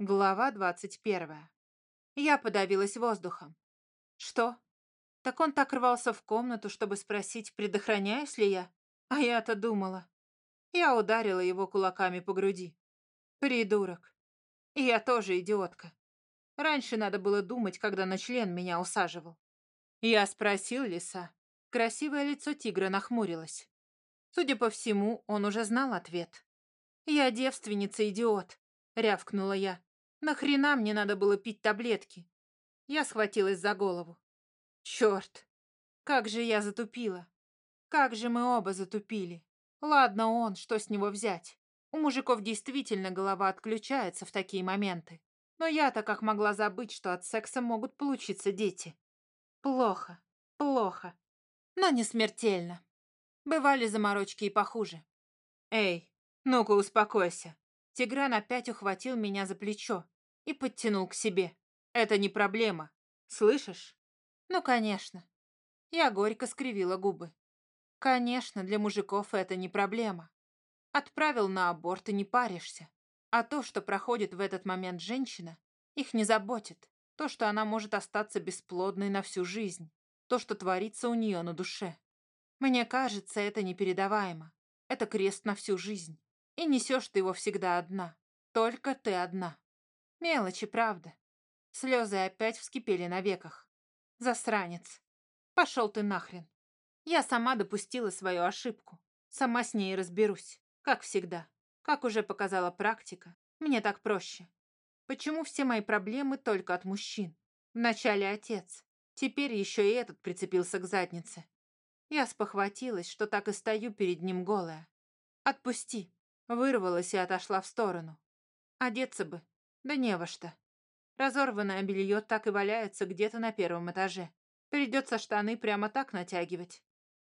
Глава двадцать первая. Я подавилась воздухом. Что? Так он так рвался в комнату, чтобы спросить, предохраняюсь ли я? А я-то думала. Я ударила его кулаками по груди. Придурок. И я тоже идиотка. Раньше надо было думать, когда на член меня усаживал. Я спросил лиса. Красивое лицо тигра нахмурилось. Судя по всему, он уже знал ответ. «Я девственница, идиот», — рявкнула я. Нахрена мне надо было пить таблетки? Я схватилась за голову. Черт, как же я затупила. Как же мы оба затупили. Ладно он, что с него взять? У мужиков действительно голова отключается в такие моменты. Но я-то как могла забыть, что от секса могут получиться дети. Плохо, плохо, но не смертельно. Бывали заморочки и похуже. Эй, ну-ка успокойся. Тигран опять ухватил меня за плечо, и подтянул к себе. Это не проблема. Слышишь? Ну, конечно. Я горько скривила губы. Конечно, для мужиков это не проблема. Отправил на аборт и не паришься. А то, что проходит в этот момент женщина, их не заботит. То, что она может остаться бесплодной на всю жизнь. То, что творится у нее на душе. Мне кажется, это непередаваемо. Это крест на всю жизнь. И несешь ты его всегда одна. Только ты одна. Мелочи, правда. Слезы опять вскипели на веках. Засранец. Пошел ты нахрен. Я сама допустила свою ошибку. Сама с ней разберусь. Как всегда. Как уже показала практика, мне так проще. Почему все мои проблемы только от мужчин? Вначале отец. Теперь еще и этот прицепился к заднице. Я спохватилась, что так и стою перед ним голая. «Отпусти!» Вырвалась и отошла в сторону. Одеться бы, да не во что. Разорванное белье так и валяется где-то на первом этаже. Придется штаны прямо так натягивать.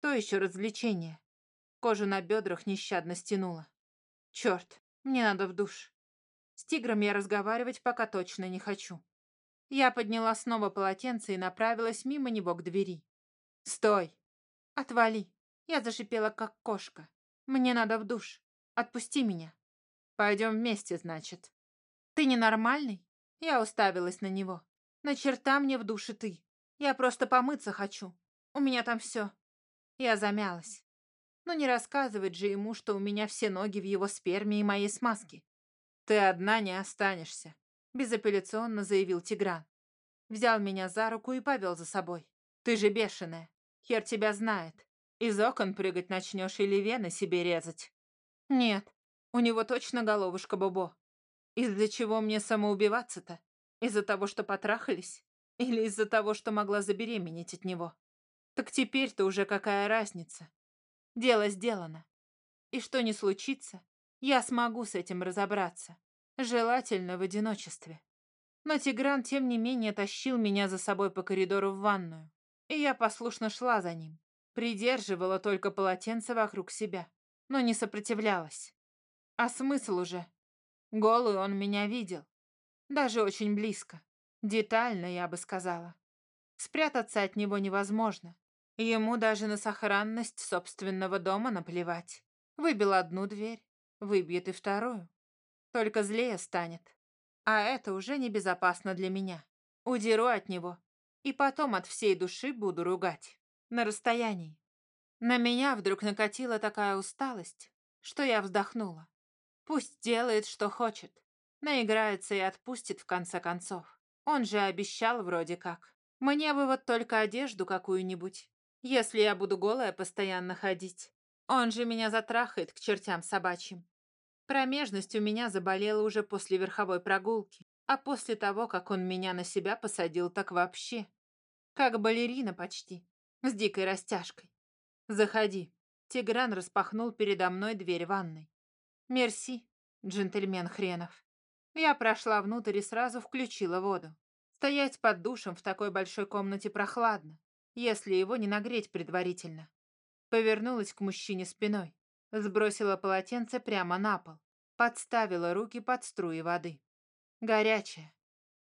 То еще развлечение. Кожу на бедрах нещадно стянула. Черт, мне надо в душ. С тигром я разговаривать пока точно не хочу. Я подняла снова полотенце и направилась мимо него к двери. «Стой!» «Отвали!» Я зашипела, как кошка. «Мне надо в душ. Отпусти меня». «Пойдем вместе, значит». «Ты ненормальный?» Я уставилась на него. «На черта мне в душе ты. Я просто помыться хочу. У меня там все». Я замялась. Но не рассказывать же ему, что у меня все ноги в его сперме и моей смазке. «Ты одна не останешься», — безапелляционно заявил Тигран. Взял меня за руку и повел за собой. «Ты же бешеная. Хер тебя знает. Из окон прыгать начнешь или вены себе резать». «Нет, у него точно головушка Бобо. Из-за чего мне самоубиваться-то? Из-за того, что потрахались? Или из-за того, что могла забеременеть от него? Так теперь-то уже какая разница? Дело сделано. И что не случится, я смогу с этим разобраться. Желательно в одиночестве. Но Тигран, тем не менее, тащил меня за собой по коридору в ванную. И я послушно шла за ним. Придерживала только полотенце вокруг себя, но не сопротивлялась. А смысл уже? Голую он меня видел. Даже очень близко. Детально, я бы сказала. Спрятаться от него невозможно. Ему даже на сохранность собственного дома наплевать. Выбил одну дверь, выбьет и вторую. Только злее станет. А это уже небезопасно для меня. Удеру от него. И потом от всей души буду ругать. На расстоянии. На меня вдруг накатила такая усталость, что я вздохнула. Пусть делает, что хочет. Наиграется и отпустит в конце концов. Он же обещал вроде как. Мне бы вот только одежду какую-нибудь. Если я буду голая постоянно ходить. Он же меня затрахает к чертям собачьим. Промежность у меня заболела уже после верховой прогулки. А после того, как он меня на себя посадил, так вообще. Как балерина почти. С дикой растяжкой. Заходи. Тигран распахнул передо мной дверь ванной. «Мерси, джентльмен хренов». Я прошла внутрь и сразу включила воду. Стоять под душем в такой большой комнате прохладно, если его не нагреть предварительно. Повернулась к мужчине спиной, сбросила полотенце прямо на пол, подставила руки под струи воды. Горячая.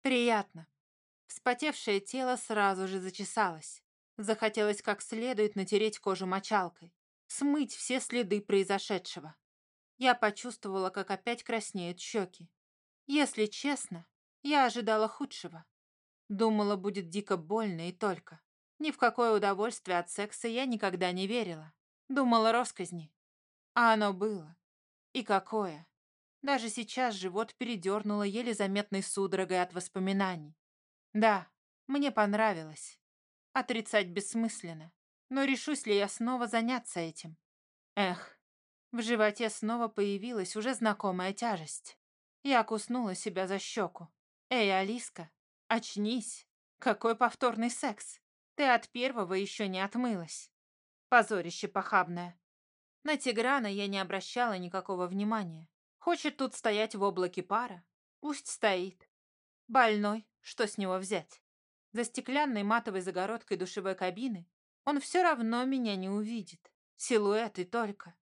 Приятно. Вспотевшее тело сразу же зачесалось. Захотелось как следует натереть кожу мочалкой, смыть все следы произошедшего. Я почувствовала, как опять краснеют щеки. Если честно, я ожидала худшего. Думала, будет дико больно и только. Ни в какое удовольствие от секса я никогда не верила. Думала росказни. А оно было. И какое. Даже сейчас живот передернуло еле заметной судорогой от воспоминаний. Да, мне понравилось. Отрицать бессмысленно. Но решусь ли я снова заняться этим? Эх, в животе снова появилась уже знакомая тяжесть. Я куснула себя за щеку. Эй, Алиска, очнись. Какой повторный секс. Ты от первого еще не отмылась. Позорище похабное. На Тиграна я не обращала никакого внимания. Хочет тут стоять в облаке пара? Пусть стоит. Больной, что с него взять? За стеклянной матовой загородкой душевой кабины он все равно меня не увидит. Силуэт и только.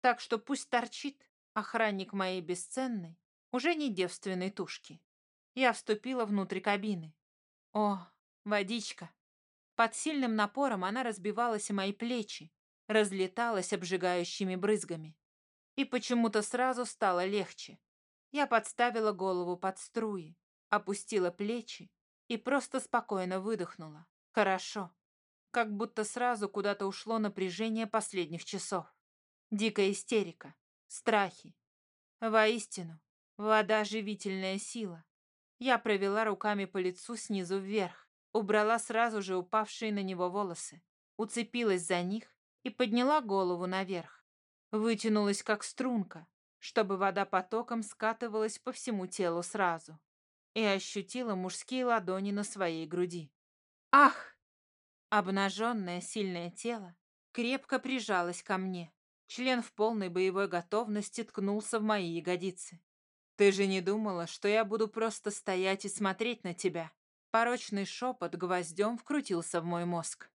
Так что пусть торчит охранник моей бесценной, уже не девственной тушки. Я вступила внутрь кабины. О, водичка. Под сильным напором она разбивалась о мои плечи, разлеталась обжигающими брызгами. И почему-то сразу стало легче. Я подставила голову под струи, опустила плечи и просто спокойно выдохнула. Хорошо. Как будто сразу куда-то ушло напряжение последних часов. Дикая истерика, страхи. Воистину, вода — живительная сила. Я провела руками по лицу снизу вверх, убрала сразу же упавшие на него волосы, уцепилась за них и подняла голову наверх. Вытянулась, как струнка, чтобы вода потоком скатывалась по всему телу сразу. И ощутила мужские ладони на своей груди. Ах! Обнаженное сильное тело крепко прижалось ко мне. Член в полной боевой готовности ткнулся в мои ягодицы. «Ты же не думала, что я буду просто стоять и смотреть на тебя?» Порочный шепот гвоздем вкрутился в мой мозг.